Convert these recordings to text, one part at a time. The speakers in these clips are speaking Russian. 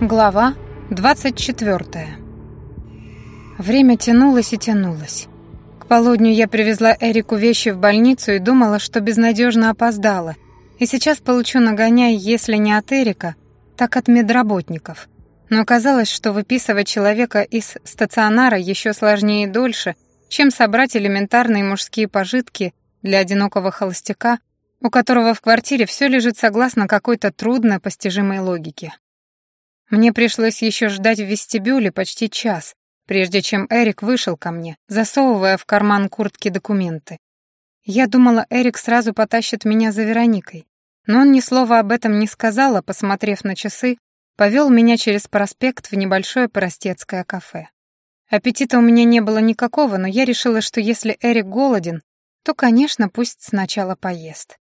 Глава 24. Время тянулось и тянулось. К полудню я привезла Эрику вещи в больницу и думала, что безнадежно опоздала, и сейчас получу нагоняй, если не от Эрика, так от медработников. Но оказалось, что выписывать человека из стационара еще сложнее и дольше, чем собрать элементарные мужские пожитки для одинокого холостяка, у которого в квартире все лежит согласно какой-то трудно постижимой логике. Мне пришлось еще ждать в вестибюле почти час, прежде чем Эрик вышел ко мне, засовывая в карман куртки документы. Я думала, Эрик сразу потащит меня за Вероникой, но он ни слова об этом не сказал, а, посмотрев на часы, повел меня через проспект в небольшое простецкое кафе. Аппетита у меня не было никакого, но я решила, что если Эрик голоден, то, конечно, пусть сначала поест.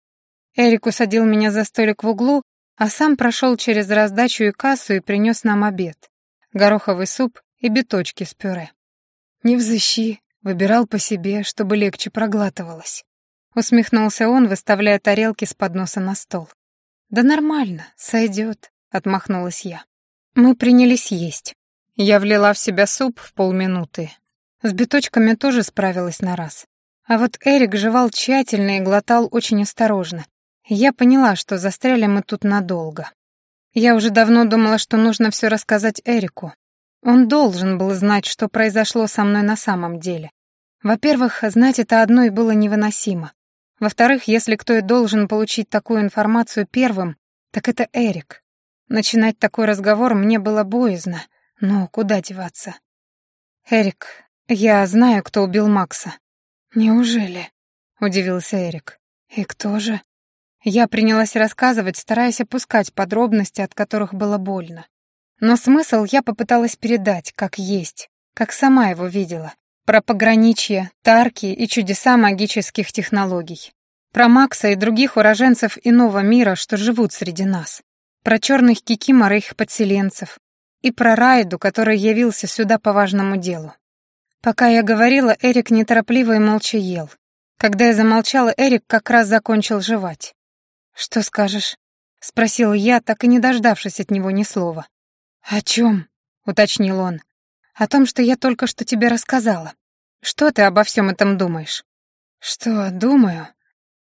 Эрик усадил меня за столик в углу, а сам прошел через раздачу и кассу и принес нам обед. Гороховый суп и биточки с пюре. «Не взыщи», выбирал по себе, чтобы легче проглатывалось. Усмехнулся он, выставляя тарелки с подноса на стол. «Да нормально, сойдет», — отмахнулась я. Мы принялись есть. Я влила в себя суп в полминуты. С биточками тоже справилась на раз. А вот Эрик жевал тщательно и глотал очень осторожно, я поняла, что застряли мы тут надолго. Я уже давно думала, что нужно все рассказать Эрику. Он должен был знать, что произошло со мной на самом деле. Во-первых, знать это одно и было невыносимо. Во-вторых, если кто и должен получить такую информацию первым, так это Эрик. Начинать такой разговор мне было боязно, но куда деваться? «Эрик, я знаю, кто убил Макса». «Неужели?» — удивился Эрик. «И кто же?» Я принялась рассказывать, стараясь опускать подробности, от которых было больно. Но смысл я попыталась передать, как есть, как сама его видела. Про пограничье, тарки и чудеса магических технологий. Про Макса и других уроженцев иного мира, что живут среди нас. Про черных кикимор и их подселенцев. И про Райду, который явился сюда по важному делу. Пока я говорила, Эрик неторопливо и молча ел. Когда я замолчала, Эрик как раз закончил жевать. «Что скажешь?» — спросила я, так и не дождавшись от него ни слова. «О чем?» — уточнил он. «О том, что я только что тебе рассказала. Что ты обо всем этом думаешь?» «Что, думаю?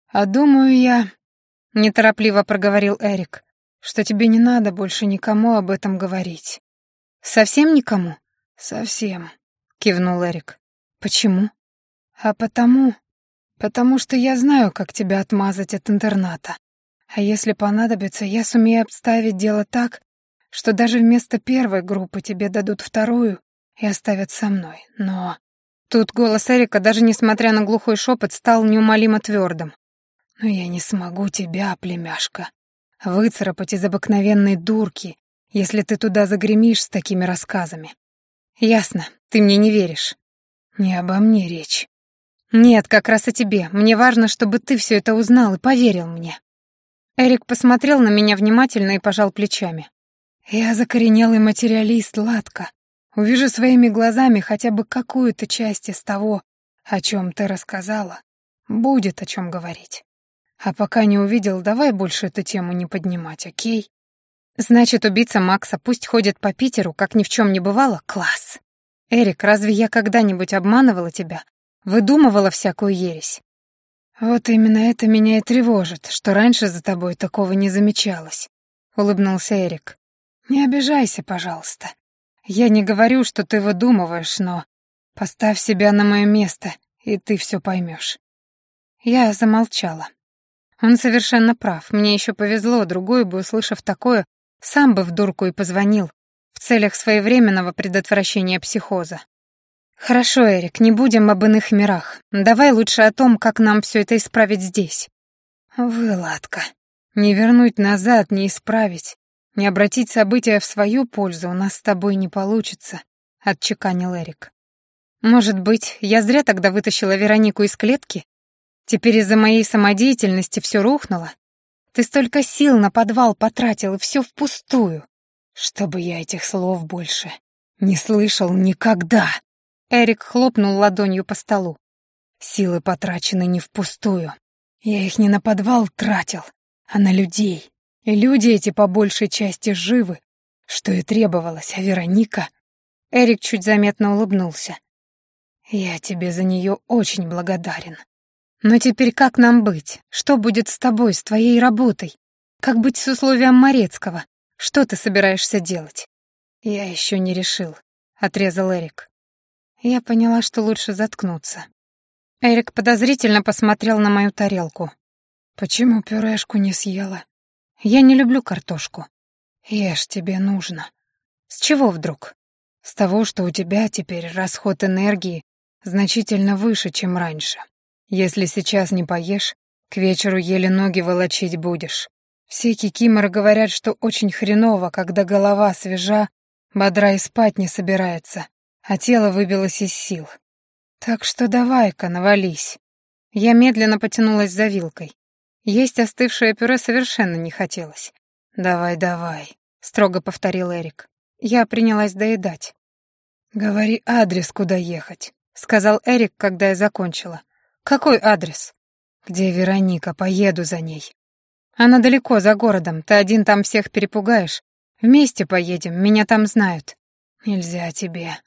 А думаю я...» — неторопливо проговорил Эрик, «что тебе не надо больше никому об этом говорить». «Совсем никому?» «Совсем», — кивнул Эрик. «Почему?» «А потому... Потому что я знаю, как тебя отмазать от интерната. А если понадобится, я сумею обставить дело так, что даже вместо первой группы тебе дадут вторую и оставят со мной. Но... Тут голос Эрика, даже несмотря на глухой шепот, стал неумолимо твердым. «Но я не смогу тебя, племяшка, выцарапать из обыкновенной дурки, если ты туда загремишь с такими рассказами. Ясно, ты мне не веришь. Не обо мне речь. Нет, как раз о тебе. Мне важно, чтобы ты все это узнал и поверил мне. Эрик посмотрел на меня внимательно и пожал плечами. «Я закоренелый материалист, Ладка. Увижу своими глазами хотя бы какую-то часть из того, о чем ты рассказала. Будет о чем говорить. А пока не увидел, давай больше эту тему не поднимать, окей?» «Значит, убийца Макса пусть ходит по Питеру, как ни в чем не бывало? Класс!» «Эрик, разве я когда-нибудь обманывала тебя? Выдумывала всякую ересь?» «Вот именно это меня и тревожит, что раньше за тобой такого не замечалось», — улыбнулся Эрик. «Не обижайся, пожалуйста. Я не говорю, что ты выдумываешь, но поставь себя на мое место, и ты все поймешь». Я замолчала. Он совершенно прав. Мне еще повезло, другой бы, услышав такое, сам бы в дурку и позвонил в целях своевременного предотвращения психоза. «Хорошо, Эрик, не будем об иных мирах. Давай лучше о том, как нам все это исправить здесь». «Вы, Ладка, не вернуть назад, не исправить, не обратить события в свою пользу у нас с тобой не получится», — отчеканил Эрик. «Может быть, я зря тогда вытащила Веронику из клетки? Теперь из-за моей самодеятельности все рухнуло? Ты столько сил на подвал потратил, и все впустую. Чтобы я этих слов больше не слышал никогда!» Эрик хлопнул ладонью по столу. Силы потрачены не впустую. Я их не на подвал тратил, а на людей. И люди эти по большей части живы, что и требовалось, а Вероника... Эрик чуть заметно улыбнулся. Я тебе за нее очень благодарен. Но теперь как нам быть? Что будет с тобой, с твоей работой? Как быть с условием Морецкого? Что ты собираешься делать? Я еще не решил, отрезал Эрик. Я поняла, что лучше заткнуться. Эрик подозрительно посмотрел на мою тарелку. Почему пюрешку не съела? Я не люблю картошку. Ешь, тебе нужно. С чего вдруг? С того, что у тебя теперь расход энергии значительно выше, чем раньше. Если сейчас не поешь, к вечеру еле ноги волочить будешь. Все кикиморы говорят, что очень хреново, когда голова свежа, бодра и спать не собирается, а тело выбилось из сил. Так что давай-ка, навались. Я медленно потянулась за вилкой. Есть остывшее пюре совершенно не хотелось. «Давай, давай», — строго повторил Эрик. Я принялась доедать. «Говори адрес, куда ехать», — сказал Эрик, когда я закончила. «Какой адрес?» «Где Вероника? Поеду за ней». «Она далеко, за городом. Ты один там всех перепугаешь. Вместе поедем, меня там знают». «Нельзя тебе.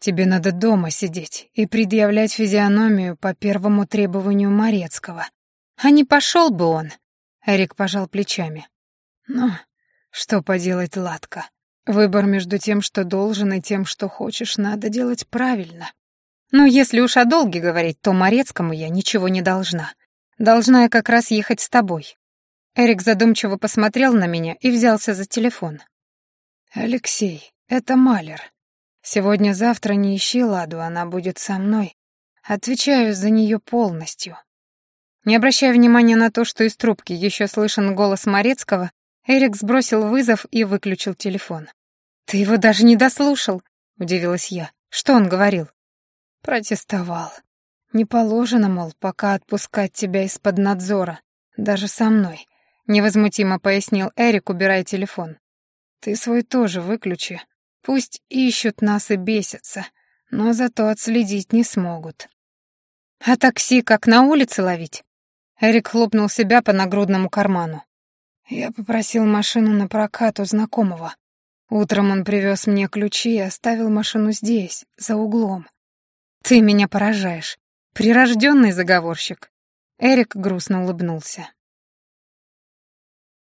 Тебе надо дома сидеть и предъявлять физиономию по первому требованию Морецкого». «А не пошел бы он?» Эрик пожал плечами. «Ну, что поделать, Ладка? Выбор между тем, что должен, и тем, что хочешь, надо делать правильно. Но если уж о долге говорить, то Морецкому я ничего не должна. Должна я как раз ехать с тобой. Эрик задумчиво посмотрел на меня и взялся за телефон. «Алексей, это Малер. Сегодня-завтра не ищи Ладу, она будет со мной. Отвечаю за нее полностью». Не обращая внимания на то, что из трубки еще слышен голос Морецкого, Эрик сбросил вызов и выключил телефон. «Ты его даже не дослушал?» — удивилась я. «Что он говорил?» Протестовал. Не положено, мол, пока отпускать тебя из-под надзора, даже со мной, невозмутимо пояснил Эрик, убирая телефон. Ты свой тоже выключи. Пусть ищут нас и бесятся, но зато отследить не смогут. А такси как на улице ловить? Эрик хлопнул себя по нагрудному карману. Я попросил машину на прокат у знакомого. Утром он привез мне ключи и оставил машину здесь, за углом. «Ты меня поражаешь. Прирожденный заговорщик». Эрик грустно улыбнулся.